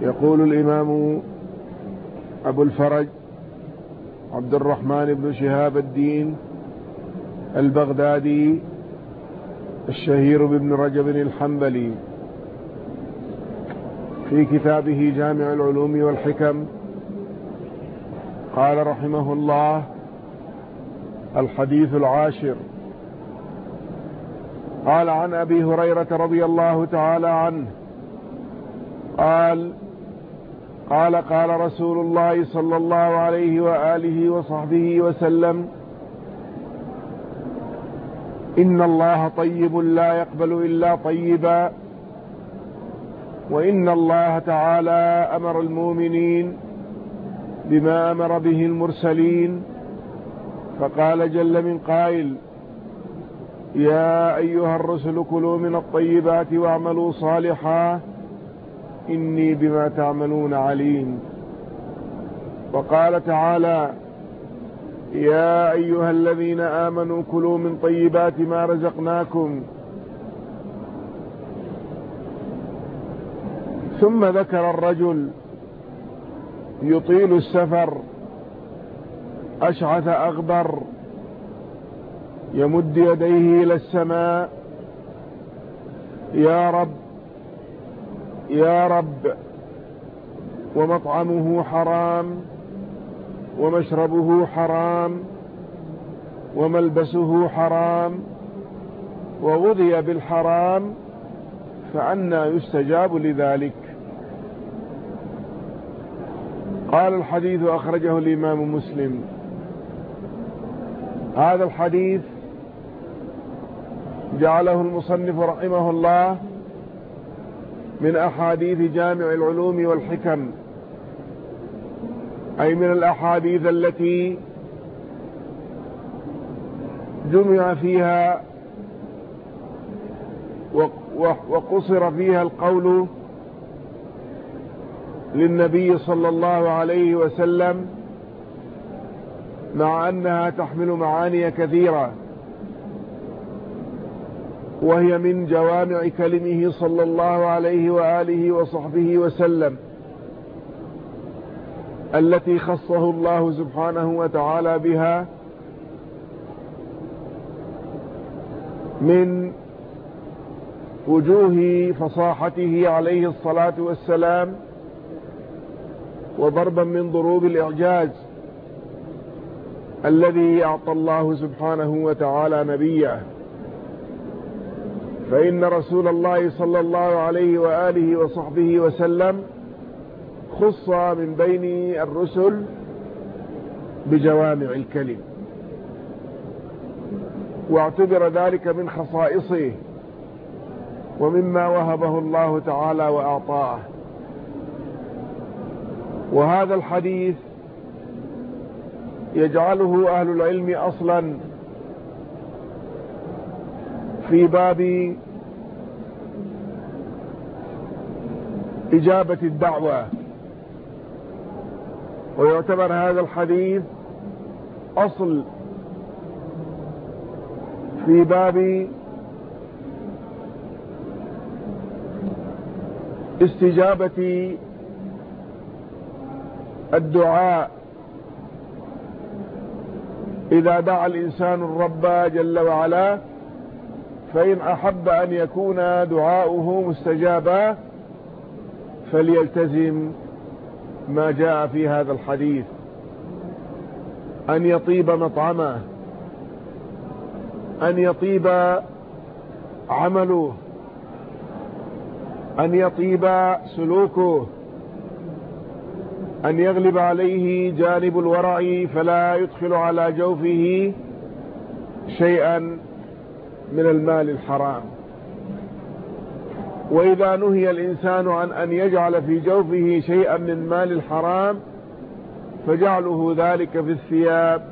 يقول الإمام أبو الفرج عبد الرحمن بن شهاب الدين البغدادي الشهير بابن رجب الحنبلي. في كتابه جامع العلوم والحكم قال رحمه الله الحديث العاشر. قال عن أبي هريرة رضي الله تعالى عنه قال قال قال رسول الله صلى الله عليه وآله وصحبه وسلم إن الله طيب لا يقبل إلا طيبا وإن الله تعالى أمر المؤمنين بما أمر به المرسلين فقال جل من قائل يا أيها الرسل كلوا من الطيبات واعملوا صالحا إني بما تعملون عليم. وقال تعالى يا أيها الذين آمنوا كلوا من طيبات ما رزقناكم. ثم ذكر الرجل يطيل السفر أشعث أغبر يمد يديه إلى السماء. يا رب يا رب ومطعمه حرام ومشربه حرام وملبسه حرام ووضي بالحرام فأنا يستجاب لذلك. قال الحديث أخرجه الإمام مسلم. هذا الحديث جعله المصنف رحمه الله من أحاديث جامع العلوم والحكم أي من الأحاديث التي جمع فيها وقصر فيها القول للنبي صلى الله عليه وسلم مع أنها تحمل معاني كثيرة. وهي من جوامع كلمه صلى الله عليه وآله وصحبه وسلم التي خصه الله سبحانه وتعالى بها من وجوه فصاحته عليه الصلاة والسلام وضربا من ضروب الإعجاز الذي أعطى الله سبحانه وتعالى نبيه. فإن رسول الله صلى الله عليه وآله وصحبه وسلم خص من بين الرسل بجوامع الكلم واعتبر ذلك من خصائصه ومما وهبه الله تعالى وأعطاه. وهذا الحديث يجعله أهل العلم أصلا في باب إجابة الدعوة. ويعتبر هذا الحديث أصل في باب استجابة الدعاء. إذا دعا الإنسان الرب جل وعلا فإن أحب أن يكون دعاؤه مستجابا فليلتزم ما جاء في هذا الحديث. أن يطيب مطعمه. أن يطيب عمله. أن يطيب سلوكه. أن يغلب عليه جانب الورع فلا يدخل على جوفه شيئا من المال الحرام. وإذا نهي الإنسان عن أن يجعل في جوفه شيئا من مال الحرام فجعله ذلك في الثياب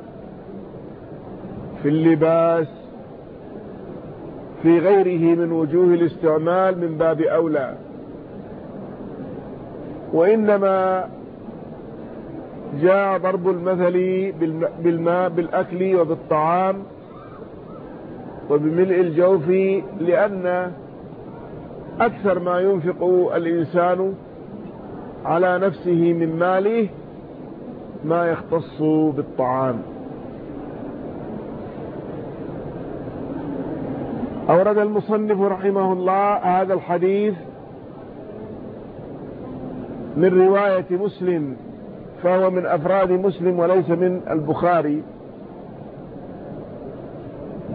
في اللباس في غيره من وجوه الاستعمال من باب أولى. وإنما جاء ضرب المثل بالماء بالأكل وبالطعام وبملء الجوف لأن أكثر ما ينفق الإنسان على نفسه من ماله ما يختص بالطعام. أورد المصنف رحمه الله هذا الحديث من رواية مسلم فهو من أفراد مسلم وليس من البخاري.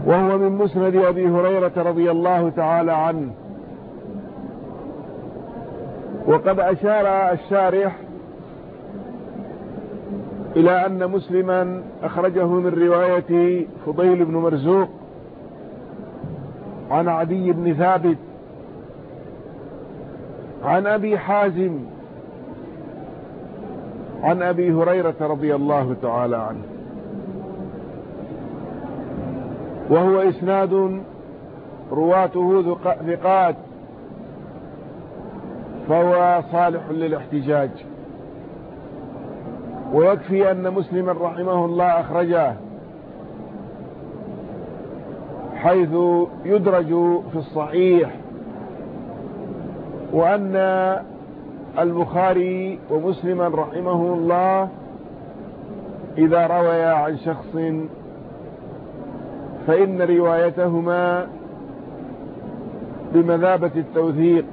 وهو من مسند أبي هريرة رضي الله تعالى عنه. وقد أشار الشارح إلى أن مسلما أخرجه من رواية فضيل بن مرزوق عن عدي بن ثابت عن أبي حازم عن أبي هريرة رضي الله تعالى عنه. وهو إسناد رواته ثقات فهو صالح للاحتجاج. ويكفي أن مسلما رحمه الله أخرجه حيث يدرج في الصحيح وأن البخاري ومسلما رحمه الله إذا رويا عن شخص فإن روايتهما بمذابة التوثيق.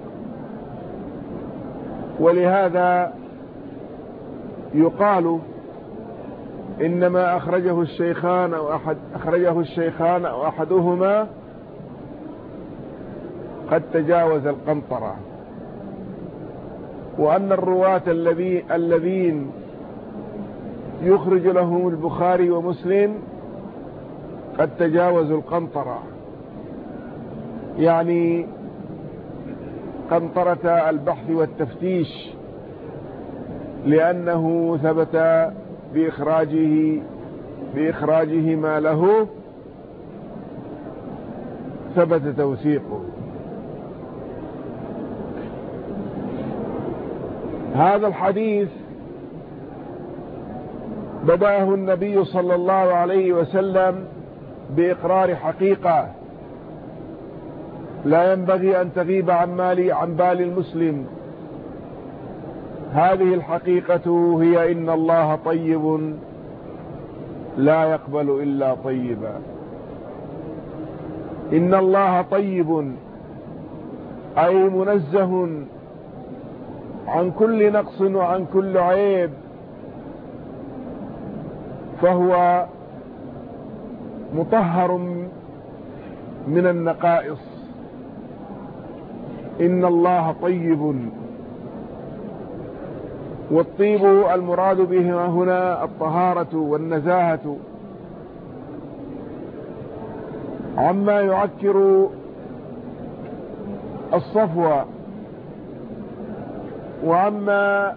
ولهذا يقال إنما أخرجه الشيخان أو أحد أخرجه الشيخان أو أحدهما قد تجاوز القنطرة. وأن الرواة الذين يخرج لهم البخاري ومسلم قد تجاوزوا القنطرة. يعني قنطرة البحث والتفتيش لأنه ثبت بإخراجه بإخراجه ما له ثبت توثيقه. هذا الحديث بدأه النبي صلى الله عليه وسلم بإقرار حقيقة. لا ينبغي أن تغيب عن مالي عن بال المسلم. هذه الحقيقة هي إن الله طيب لا يقبل إلا طيبا. إن الله طيب أي منزه عن كل نقص وعن كل عيب. فهو مطهر من النقائص. إن الله طيب. والطيب المراد به هنا الطهارة والنزاهة. عما يعكر الصفوة وعما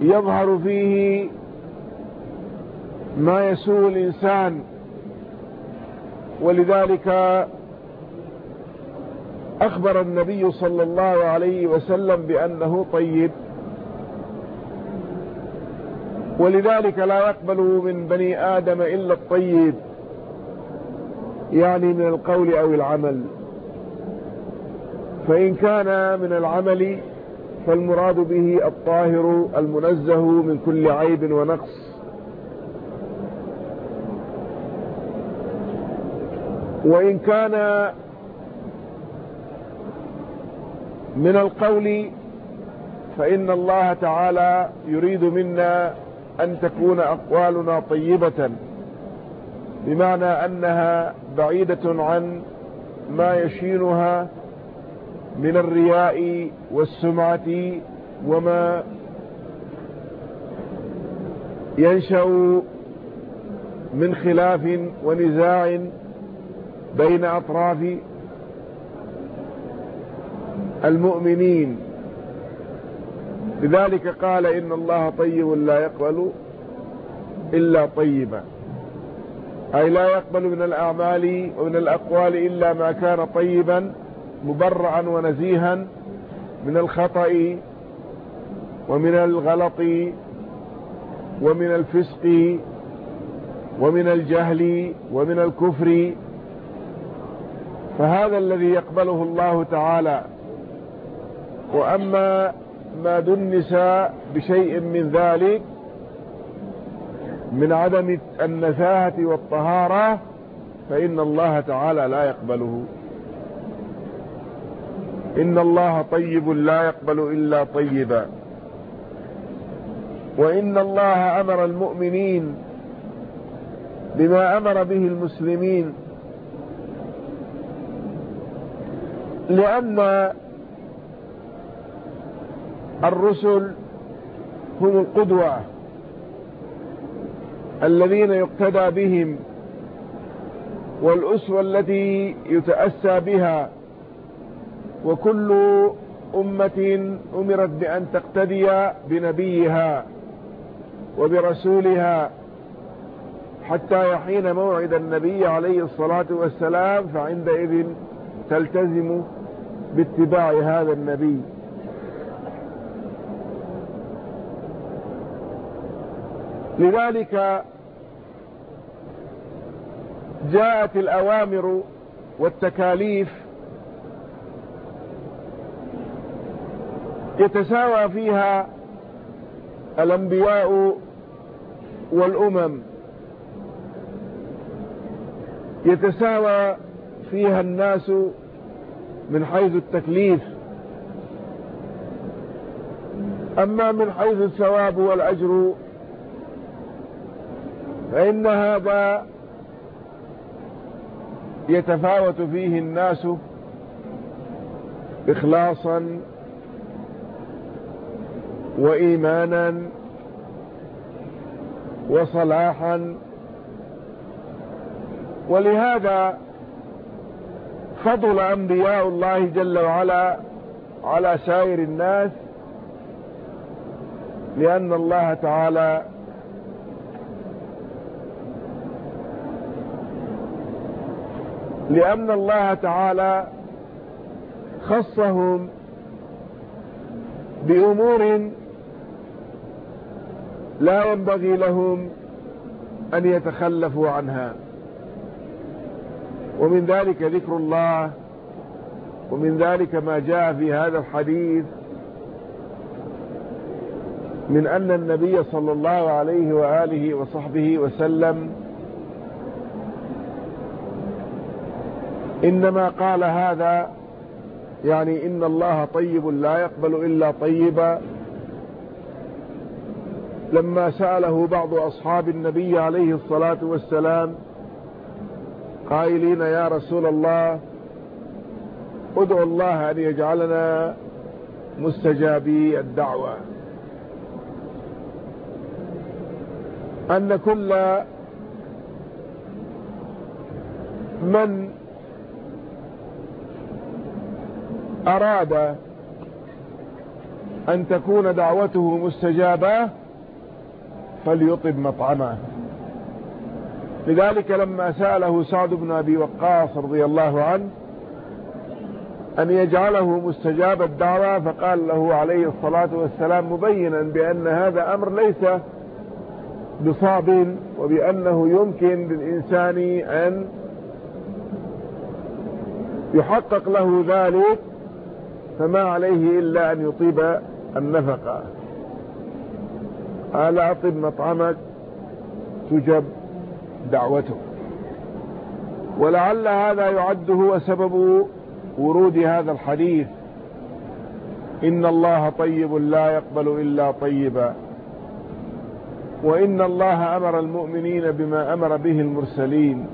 يظهر فيه ما يسوء الإنسان. ولذلك أخبر النبي صلى الله عليه وسلم بأنه طيب. ولذلك لا يقبل من بني آدم إلا الطيب يعني من القول أو العمل. فإن كان من العمل فالمراد به الطاهر المنزه من كل عيب ونقص. وإن كان من القول فإن الله تعالى يريد منا أن تكون أقوالنا طيبة بمعنى أنها بعيدة عن ما يشينها من الرياء والسمعة وما ينشأ من خلاف ونزاع بين أطراف المؤمنين. لذلك قال إن الله طيب لا يقبل إلا طيبا. أي لا يقبل من الأعمال ومن الأقوال إلا ما كان طيبا مبرعا ونزيها من الخطأ ومن الغلط ومن الفسق ومن الجهل ومن الكفر فهذا الذي يقبله الله تعالى. وأما ما دنس بشيء من ذلك من عدم النزاهة والطهارة فإن الله تعالى لا يقبله. إن الله طيب لا يقبل إلا طيبا. وإن الله أمر المؤمنين بما أمر به المسلمين لأن الرسل هم القدوة الذين يقتدى بهم والأسوة التي يتأسى بها وكل أمة أمرت بأن تقتدي بنبيها وبرسولها حتى يحين موعد النبي عليه الصلاة والسلام فعندئذ تلتزم باتباع هذا النبي. لذلك جاءت الأوامر والتكاليف يتساوى فيها الأنبياء والأمم. يتساوى فيها الناس من حيث التكليف. أما من حيث الثواب والأجر فإن هذا يتفاوت فيه الناس إخلاصا وإيمانا وصلاحا. ولهذا فضل أنبياء الله جل وعلا على سائر الناس لأن الله تعالى لأن الله تعالى خصهم بأمور لا ينبغي لهم أن يتخلفوا عنها. ومن ذلك ذكر الله ومن ذلك ما جاء في هذا الحديث من أن النبي صلى الله عليه وآله وصحبه وسلم إنما قال هذا يعني إن الله طيب لا يقبل إلا طيبا. لما سأله بعض أصحاب النبي عليه الصلاة والسلام قائلين يا رسول الله ادعو الله أن يجعلنا مستجابي الدعوة. أن كل من أراد أن تكون دعوته مستجابة فليطب مطعمه. لذلك لما سأله سعد بن أبي وقاص رضي الله عنه أن يجعله مستجاب الدعوة فقال له عليه الصلاة والسلام مبينا بأن هذا أمر ليس بصعب وبأنه يمكن للإنسان أن يحقق له ذلك فما عليه إلا أن يطيب النفقة. قال أطب مطعمك؟ تجب دعوته. ولعل هذا يعد هو سبب ورود هذا الحديث. إن الله طيب لا يقبل إلا طيبا. وإن الله أمر المؤمنين بما أمر به المرسلين.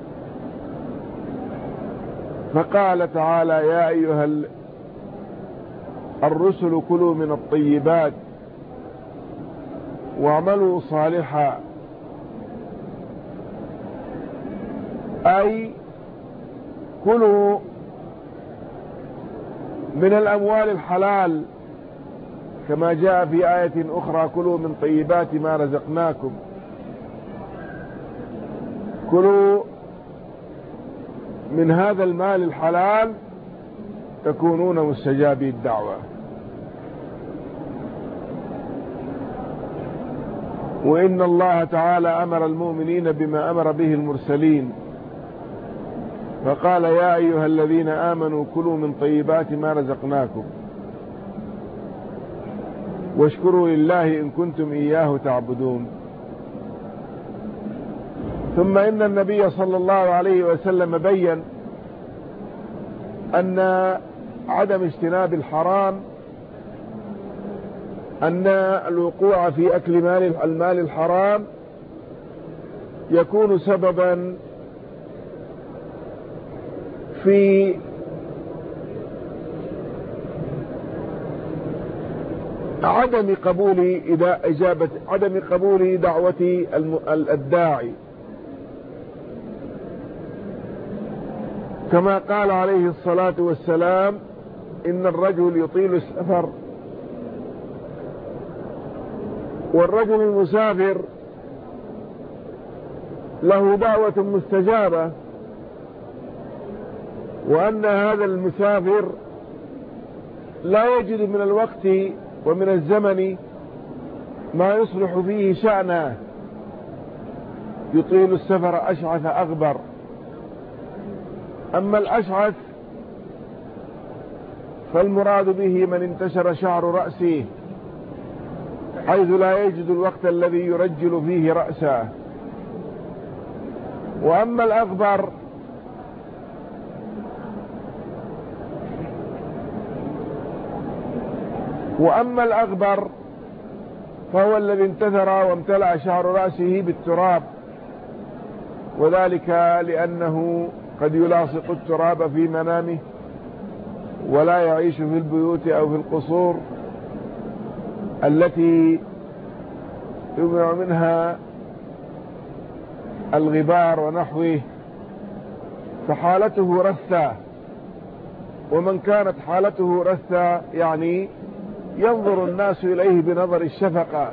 فقال تعالى يا أيها الرسل كلوا من الطيبات واعملوا صالحا. أي كلوا من الأموال الحلال كما جاء في آية أخرى كلوا من طيبات ما رزقناكم. كلوا من هذا المال الحلال تكونون مستجابي الدعوة. وإن الله تعالى أمر المؤمنين بما أمر به المرسلين. فقال يا أيها الذين آمنوا كلوا من طيبات ما رزقناكم واشكروا لله إن كنتم إياه تعبدون. ثم إن النبي صلى الله عليه وسلم بين أن عدم اجتناب الحرام أن الوقوع في أكل مال المال الحرام يكون سببا في عدم قبول إجابة عدم قبول دعوة الداعي. كما قال عليه الصلاة والسلام إن الرجل يطيل السفر والرجل المسافر له دعوة مستجابة. وأن هذا المسافر لا يجد من الوقت ومن الزمن ما يصلح فيه شأنه. يطيل السفر أشعث أغبر. أما الأشعث فالمراد به من انتشر شعر رأسه حيث لا يجد الوقت الذي يرجل فيه رأسه. وأما الأغبر وأما الأغبر فهو الذي انتثر وامتلأ شعر رأسه بالتراب وذلك لأنه قد يلاصق التراب في منامه ولا يعيش في البيوت أو في القصور التي يمنع منها الغبار ونحوه فحالته رثة ومن كانت حالته رثة يعني ينظر الناس إليه بنظر الشفقة.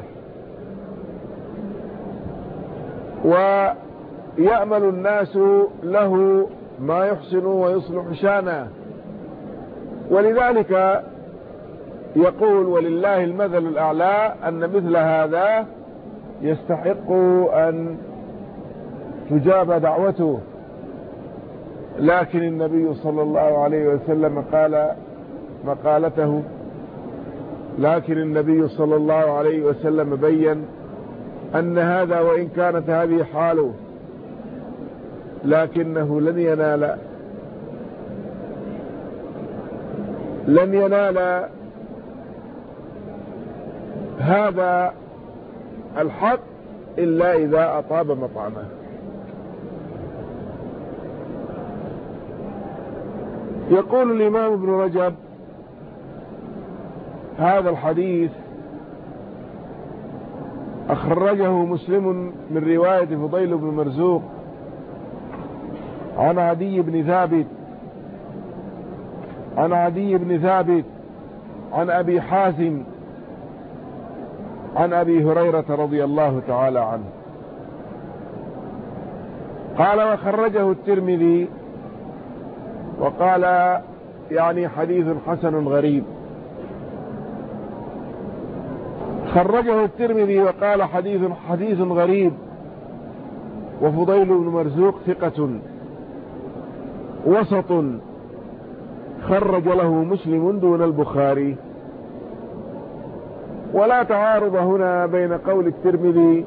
ويأمل الناس له ما يحسن ويصلح شانه. ولذلك يقول ولله المثل الأعلى أن مثل هذا يستحق أن تجاب دعوته. لكن النبي صلى الله عليه وسلم قال مقالته لكن النبي صلى الله عليه وسلم بين أن هذا وإن كانت هذه حاله لكنه لن ينال لن ينال هذا الحق إلا إذا أطاب مطعمه. يقول الإمام ابن رجب هذا الحديث أخرجه مسلم من رواية فضيل بن مرزوق عن عدي بن ثابت عن عدي بن ثابت عن أبي حازم عن أبي هريرة رضي الله تعالى عنه. قال وخرجه الترمذي وقال يعني حديث حسن غريب. خرجه الترمذي وقال حديث حديث غريب. وفضيل بن مرزوق ثقة. وسط. خرج له مسلم دون البخاري. ولا تعارض هنا بين قول الترمذي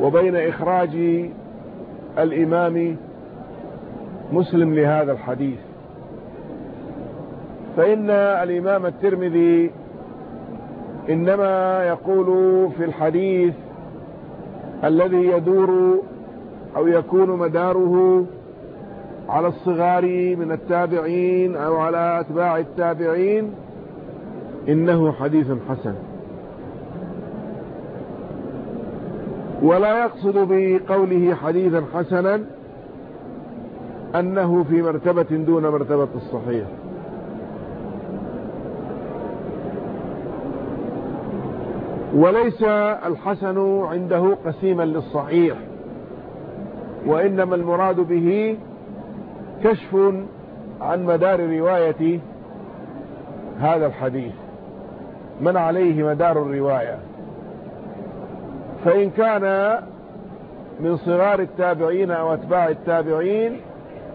وبين إخراج الإمام مسلم لهذا الحديث. فإن الإمام الترمذي إنما يقول في الحديث الذي يدور أو يكون مداره على الصغار من التابعين أو على أتباع التابعين إنه حديث حسن. ولا يقصد بقوله حديثا حسنا أنه في مرتبة دون مرتبة الصحيح. وليس الحسن عنده قسيما للصحيح وإنما المراد به كشف عن مدار رواية هذا الحديث من عليه مدار الرواية. فإن كان من صغار التابعين أو أتباع التابعين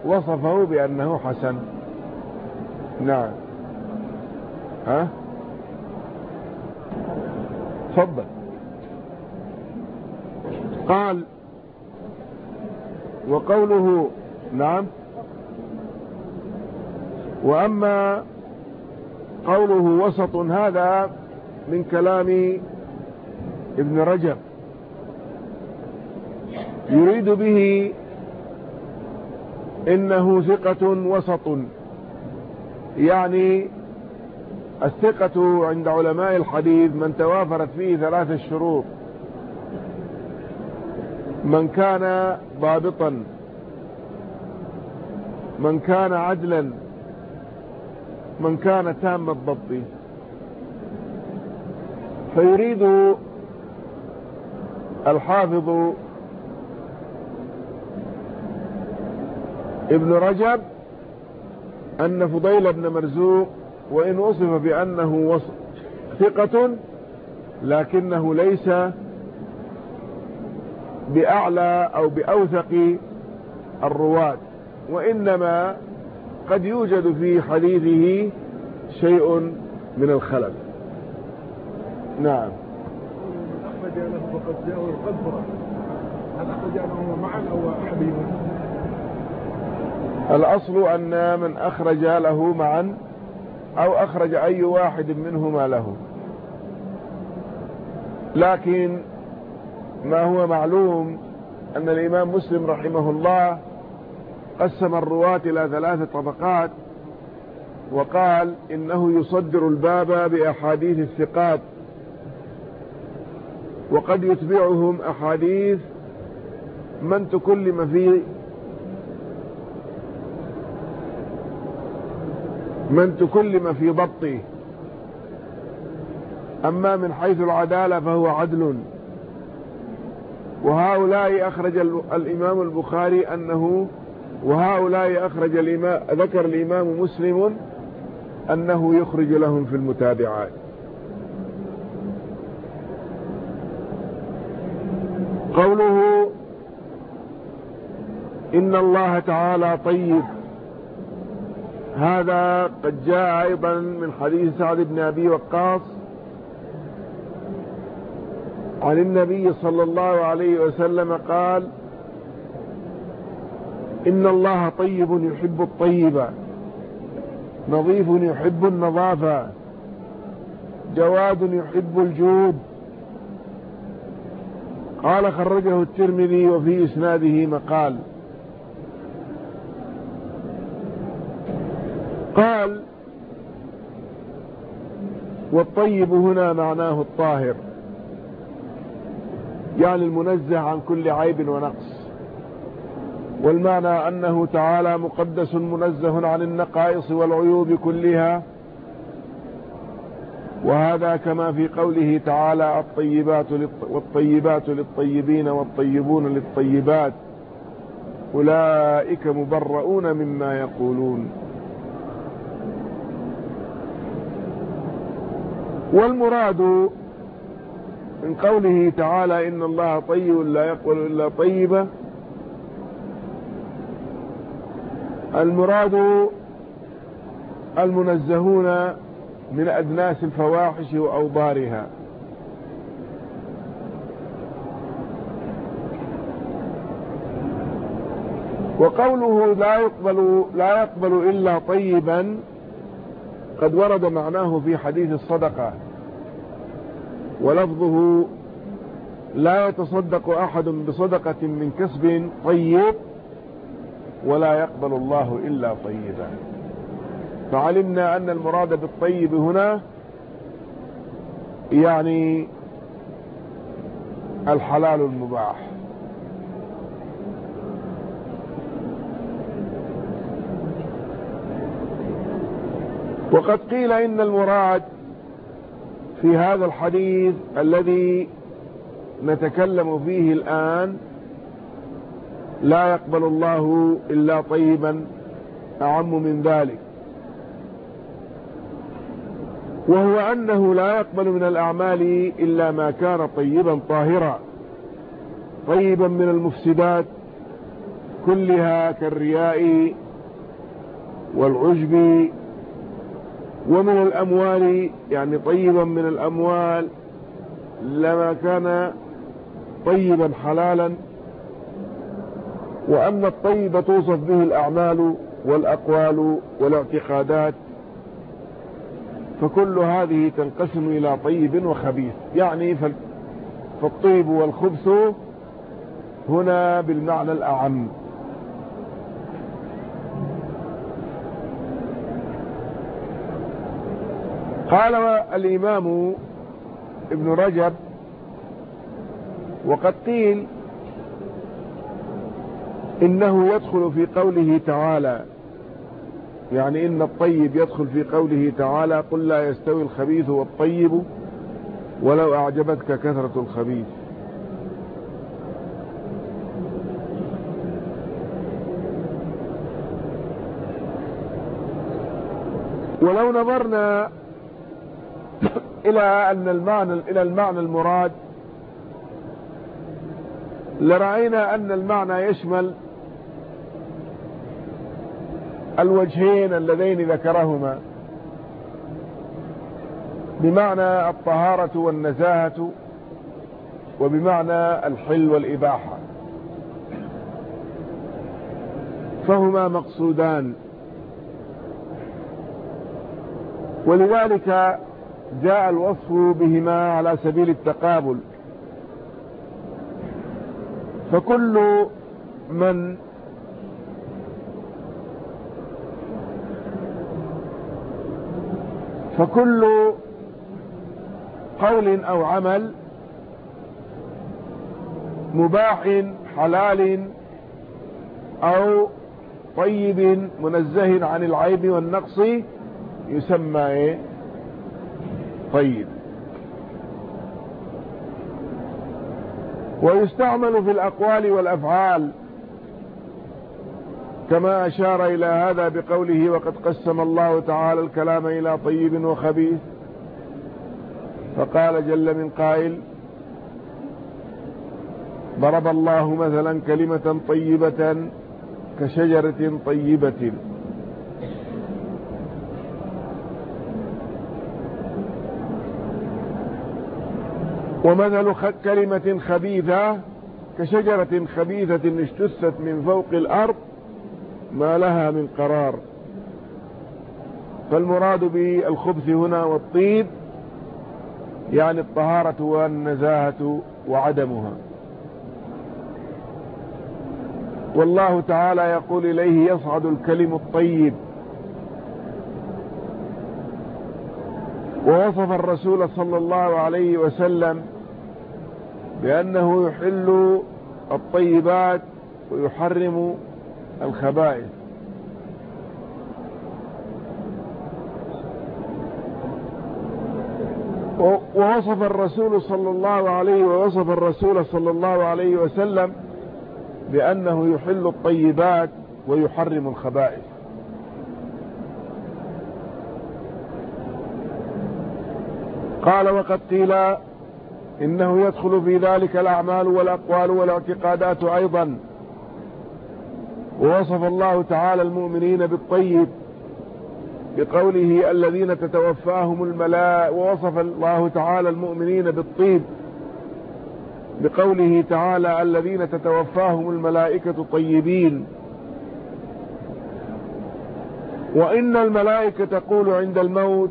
وصفه بأنه حسن. نعم. ها؟ تفضل. قال وقوله نعم. وأما قوله وسط هذا من كلام ابن رجب. يريد به إنه ثقة وسط يعني الثقة عند علماء الحديث من توافرت فيه ثلاث الشروط. من كان ضابطا من كان عدلا من كان تام الضبط. فيريد الحافظ ابن رجب أن فضيل بن مرزوق وإن وصف بأنه ثقة لكنه ليس بأعلى أو بأوثق الرواة وإنما قد يوجد في حديثه شيء من الخلل. نعم. له فقد جاءه هل أخرج له معا أو حبيبا الأصل أن من أخرج له معا أو أخرج أي واحد منهما له. لكن ما هو معلوم أن الإمام مسلم رحمه الله قسم الرواة إلى ثلاثة طبقات وقال إنه يصدر الباب بأحاديث الثقات وقد يتبعهم أحاديث من تكلم في من تكلم في ضبطه. أما من حيث العدالة فهو عدل. وهؤلاء أخرج الإمام البخاري أنه وهؤلاء أخرج الإمام ذكر الإمام مسلم أنه يخرج لهم في المتابعات. قوله إن الله تعالى طيب. هذا قد جاء أيضا من حديث سعد بن أبي وقاص عن النبي صلى الله عليه وسلم قال إن الله طيب يحب الطيب نظيف يحب النظافة جواد يحب الجود. قال خرجه الترمذي وفي إسناده مقال. قال والطيب هنا معناه الطاهر يعني المنزه عن كل عيب ونقص والمعنى أنه تعالى مقدس منزه عن النقائص والعيوب كلها وهذا كما في قوله تعالى الطيبات والطيبات للطيبين والطيبون للطيبات أولئك مبرؤون مما يقولون والمراد من قوله تعالى إن الله طيب لا يقبل إلا طيبة المراد المنزهون من أدناس الفواحش وأوضارها وقوله لا يقبل لا يقبل إلا طيبا قد ورد معناه في حديث الصدقة. ولفظه لا يتصدق أحد بصدقة من كسب طيب ولا يقبل الله إلا طيبا. فعلمنا أن المراد بالطيب هنا يعني الحلال المباح. وقد قيل إن المراد في هذا الحديث الذي نتكلم فيه الآن لا يقبل الله إلا طيبا أعم من ذلك. وهو أنه لا يقبل من الأعمال إلا ما كان طيبا طاهرا طيبا من المفسدات كلها كالرياء والعجب ومن الأموال يعني طيبا من الأموال لما كان طيبا حلالا وأن الطيب توصف به الأعمال والأقوال والاعتقادات فكل هذه تنقسم إلى طيب وخبيث. يعني فالطيب والخبث هنا بالمعنى الأعم. قال الإمام ابن رجب وقد قيل إنه يدخل في قوله تعالى يعني إن الطيب يدخل في قوله تعالى قل لا يستوي الخبيث والطيب ولو أعجبتك كثرة الخبيث. ولو نظرنا إلى أن المعنى إلى المعنى المراد. لرأينا أن المعنى يشمل الوجهين اللذين ذكرهما. بمعنى الطهارة والنزاهة وبمعنى الحل والإباحة. فهما مقصودان. ولذلك جاء الوصف بهما على سبيل التقابل. فكل من فكل قول أو عمل مباح حلال أو طيب منزه عن العيب والنقص يسمى إيه؟ طيب. ويستعمل في الأقوال والأفعال. كما أشار إلى هذا بقوله وقد قسم الله تعالى الكلام إلى طيب وخبيث فقال جل من قائل ضرب الله مثلا كلمة طيبة كشجرة طيبة ومثل كلمة خبيثة كشجرة خبيثة اجتثت من فوق الأرض ما لها من قرار. فالمراد بالخبث هنا والطيب يعني الطهارة والنزاهة وعدمها. والله تعالى يقول إليه يصعد الكلم الطيب. ووصف الرسول صلى الله عليه وسلم بأنه يحل الطيبات ويحرم الخبائث. ووصف الرسول صلى الله عليه ووصف الرسول صلى الله عليه وسلم بأنه يحل الطيبات ويحرم الخبائث. قال وقد قيل إنه يدخل في ذلك الأعمال والأقوال والاعتقادات أيضا. ووصف الله تعالى المؤمنين بالطيب بقوله الذين تتوفاهم الملائكة ووصف الله تعالى المؤمنين بالطيب بقوله تعالى الذين تتوفاهم الملائكة طيبين. وإن الملائكة تقول عند الموت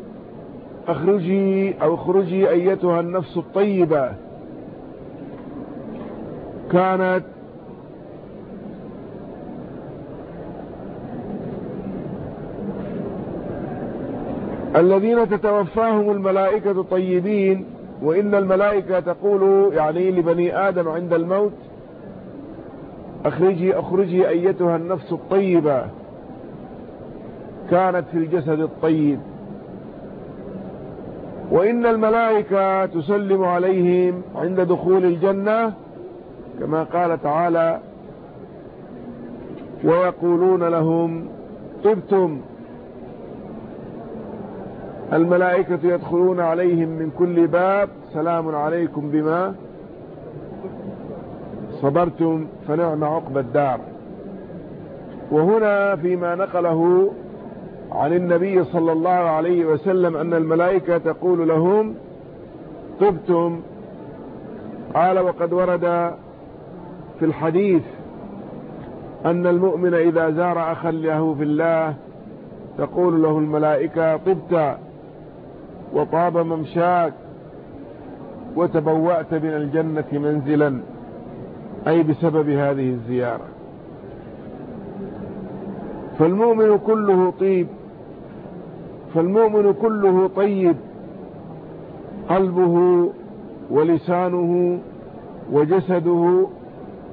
أخرجي أو اخرجي أيتها النفس الطيبة. كانت الذين تتوفاهم الملائكة طيبين وإن الملائكة تقول يعني لبني آدم عند الموت أخرجي أخرجي أيتها النفس الطيبة. كانت في الجسد الطيب. وإن الملائكة تسلم عليهم عند دخول الجنة كما قال تعالى ويقولون لهم طبتم. الملائكة يدخلون عليهم من كل باب سلام عليكم بما صبرتم فنعم عقب الدار. وهنا فيما نقله عن النبي صلى الله عليه وسلم أن الملائكة تقول لهم طبتم؟ قال وقد ورد في الحديث أن المؤمن إذا زار أخا له في الله تقول له الملائكة طبت وطاب ممشاك وتبوأت من الجنة منزلا أي بسبب هذه الزيارة. فالمؤمن كله طيب فالمؤمن كله طيب قلبه ولسانه وجسده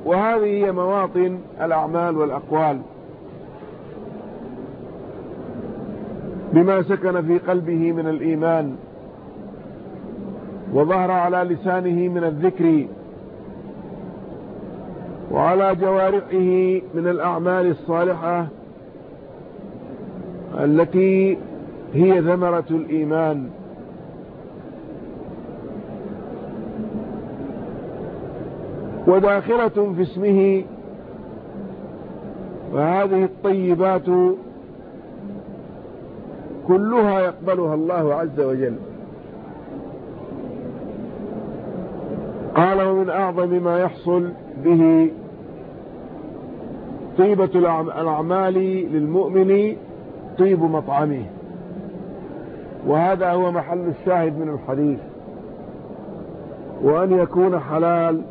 وهذه هي مواطن الأعمال والأقوال. بما سكن في قلبه من الإيمان وظهر على لسانه من الذكر وعلى جوارحه من الأعمال الصالحة التي هي ثمرة الإيمان. وداخلة في اسمه وهذه الطيبات كلها يقبلها الله عز وجل. قال ومن أعظم ما يحصل به طيبة الأعمال للمؤمن طيب مطعمه. وهذا هو محل الشاهد من الحديث. وأن يكون حلال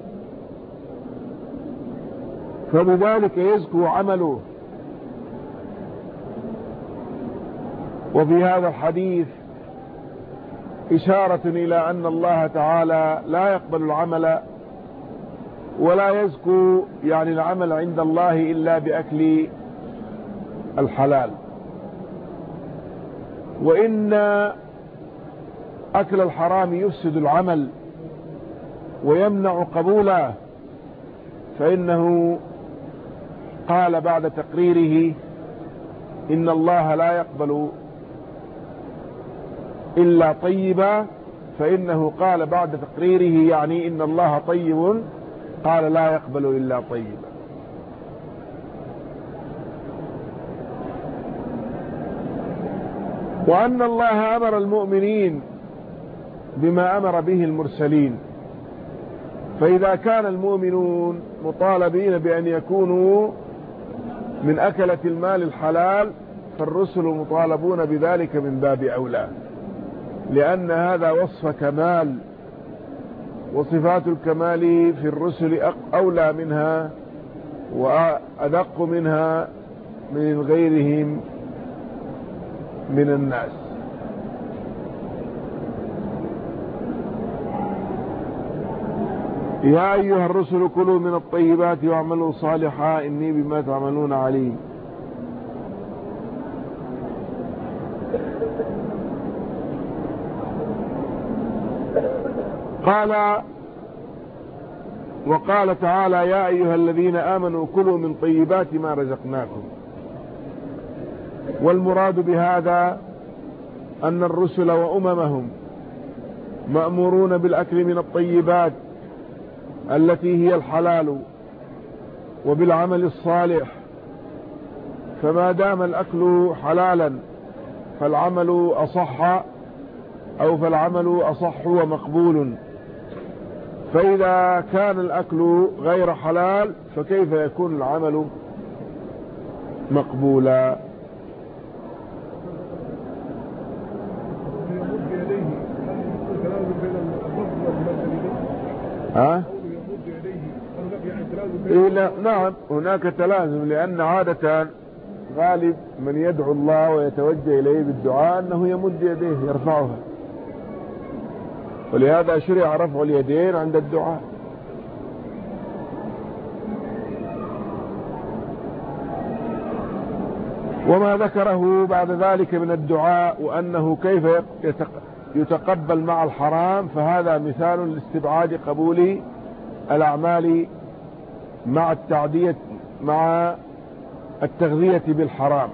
فبذلك يزكو عمله. وفي هذا الحديث إشارة إلى أن الله تعالى لا يقبل العمل ولا يزكو يعني العمل عند الله إلا بأكل الحلال. وإن أكل الحرام يفسد العمل ويمنع قبوله فإنه قال بعد تقريره إن الله لا يقبل إلا طيبا فإنه قال بعد تقريره يعني إن الله طيب قال لا يقبل إلا طيبا. وأن الله أمر المؤمنين بما أمر به المرسلين. فإذا كان المؤمنون مطالبين بأن يكونوا من أكلة المال الحلال فالرسل مطالبون بذلك من باب أولى. لأن هذا وصف كمال وصفات الكمال في الرسل أولى منها وأدق منها من غيرهم. من الناس. يا أيها الرسل كلوا من الطيبات واعملوا صالحا. إني بما تعملون عليم. قال وقال تعالى يا أيها الذين آمنوا كلوا من طيبات ما رزقناكم. والمراد بهذا أن الرسل وأممهم مأمورون بالأكل من الطيبات التي هي الحلال وبالعمل الصالح. فما دام الأكل حلالا فالعمل أصح أو فالعمل أصح ومقبول. فإذا كان الأكل غير حلال فكيف يكون العمل مقبولا؟ لا نعم هناك تلازم لأن عادة غالب من يدعو الله ويتوجه إليه بالدعاء أنه يمد يديه يرفعها. ولهذا شرع رفع اليدين عند الدعاء. وما ذكره بعد ذلك من الدعاء وأنه كيف يتقبل مع الحرام فهذا مثال لاستبعاد قبول الأعمال مع التعدية مع التغذية بالحرام.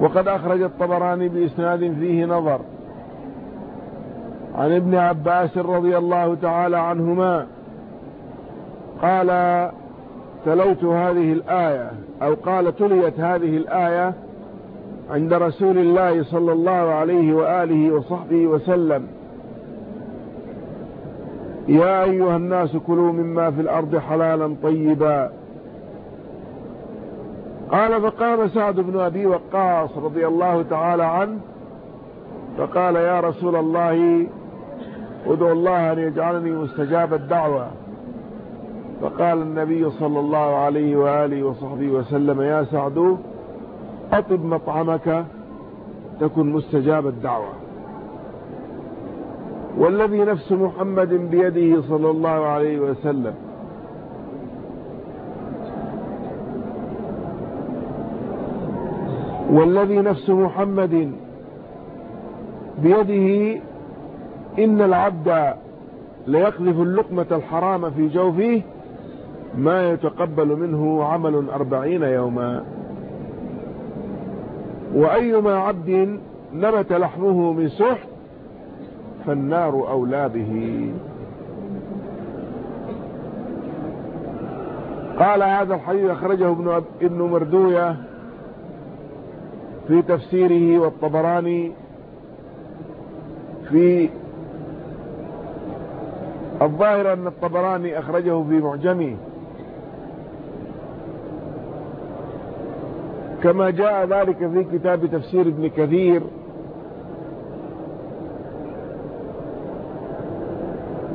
وقد أخرج الطبراني بإسناد فيه نظر عن ابن عباس رضي الله تعالى عنهما قال تلوت هذه الآية أو قال تليت هذه الآية عند رسول الله صلى الله عليه وآله وصحبه وسلم. يا أيها الناس كلوا مما في الأرض حلالا طيبا. قال فقام سعد بن أبي وقاص رضي الله تعالى عنه فقال يا رسول الله ادعو الله أن يجعلني مستجاب الدعوة. فقال النبي صلى الله عليه وآله وصحبه وسلم يا سعد أطب مطعمك تكن مستجاب الدعوة. والذي نفس محمد بيده صلى الله عليه وسلم. والذي نفس محمد بيده إن العبد ليقذف اللقمة الحرام في جوفه ما يتقبل منه عمل أربعين يوما. وأيما عبد نبت لحمه من سحت فالنار أولى به. قال هذا الحديث أخرجه ابن, ابن مردوية في تفسيره والطبراني في الظاهر أن الطبراني أخرجه في معجمه. كما جاء ذلك في كتاب تفسير ابن كثير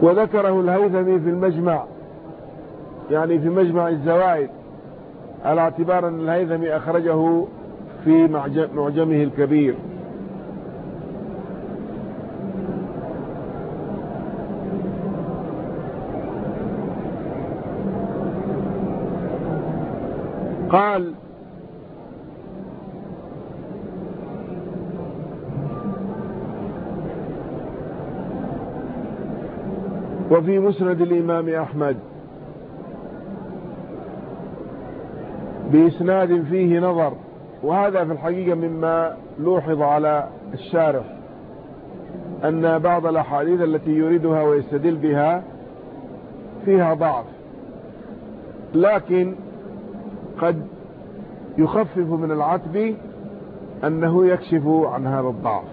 وذكره الهيثمي في المجمع يعني في مجمع الزوائد على اعتبار أن الهيثمي أخرجه في معجمه الكبير. قال وفي مسند الإمام أحمد. بإسناد فيه نظر وهذا في الحقيقة مما لوحظ على الشارح أن بعض الأحاديث التي يريدها ويستدل بها فيها ضعف. لكن قد يخفف من العتب أنه يكشف عن هذا الضعف.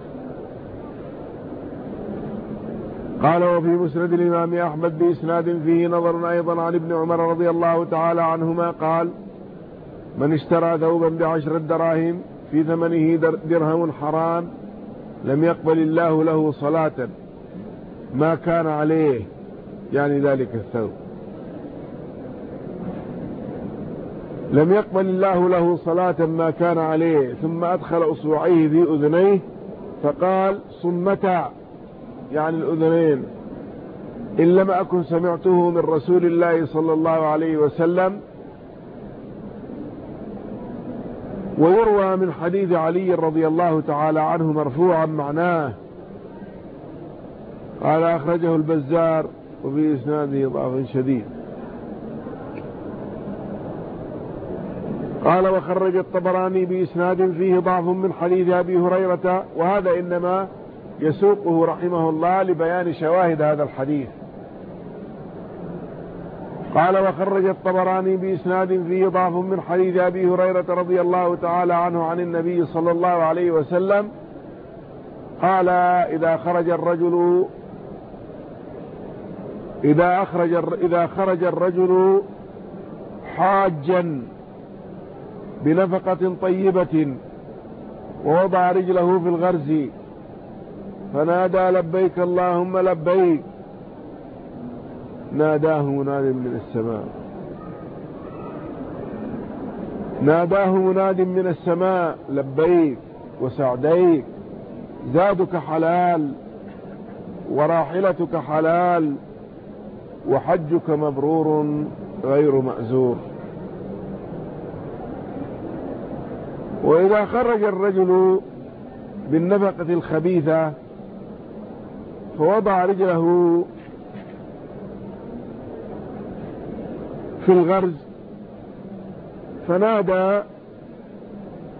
قال وفي مسند الإمام أحمد بإسناد فيه نظر أيضا عن ابن عمر رضي الله تعالى عنهما قال من اشترى ثوبا بعشر الدراهم في ثمنه درهم حرام لم يقبل الله له صلاة. ما كان عليه يعني ذلك الثوب. لم يقبل الله له صلاة ما كان عليه ثم أدخل أصبعيه في أذنيه فقال صمتا. يعني الأذنين. إن لم أكن سمعته من رسول الله صلى الله عليه وسلم. ويروى من حديث علي رضي الله تعالى عنه مرفوعا معناه. قال أخرجه البزار وفي إسناده ضعف شديد. قال وخرج الطبراني بإسناد فيه ضعف من حديث أبي هريرة. وهذا إنما يسوقه رحمه الله لبيان شواهد هذا الحديث. قال وخرج الطبراني بإسناد فيه ضعف من حديث أبي هريرة رضي الله تعالى عنه عن النبي صلى الله عليه وسلم قال إذا خرج الرجل إذا أخرج إذا خرج الرجل حاجا بنفقة طيبة ووضع رجله في الغرز فنادى لبيك اللهم لبيك. ناداه مناد من السماء. ناداه مناد من السماء لبيك وسعديك. زادك حلال وراحلتك حلال وحجك مبرور غير مأزور. وإذا خرج الرجل بالنفقة الخبيثة فوضع رجله في الغرز فنادى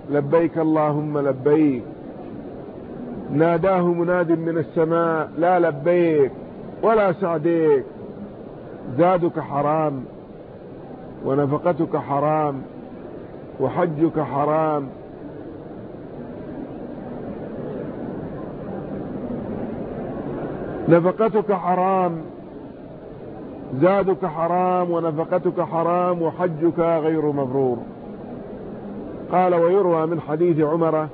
لبيك اللهم لبيك ناداه مناد من السماء لا لبيك ولا سعديك زادك حرام ونفقتك حرام وحجك حرام نفقتك حرام زادك حرام ونفقتك حرام وحجك غير مبرور. قال ويروى من حديث عمر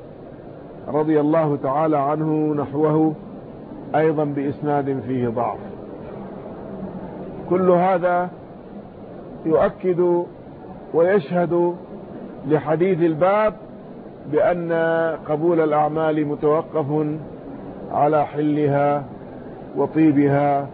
رضي الله تعالى عنه نحوه أيضا بإسناد فيه ضعف. كل هذا يؤكد ويشهد لحديث الباب بأن قبول الأعمال متوقف على حلها وطيبها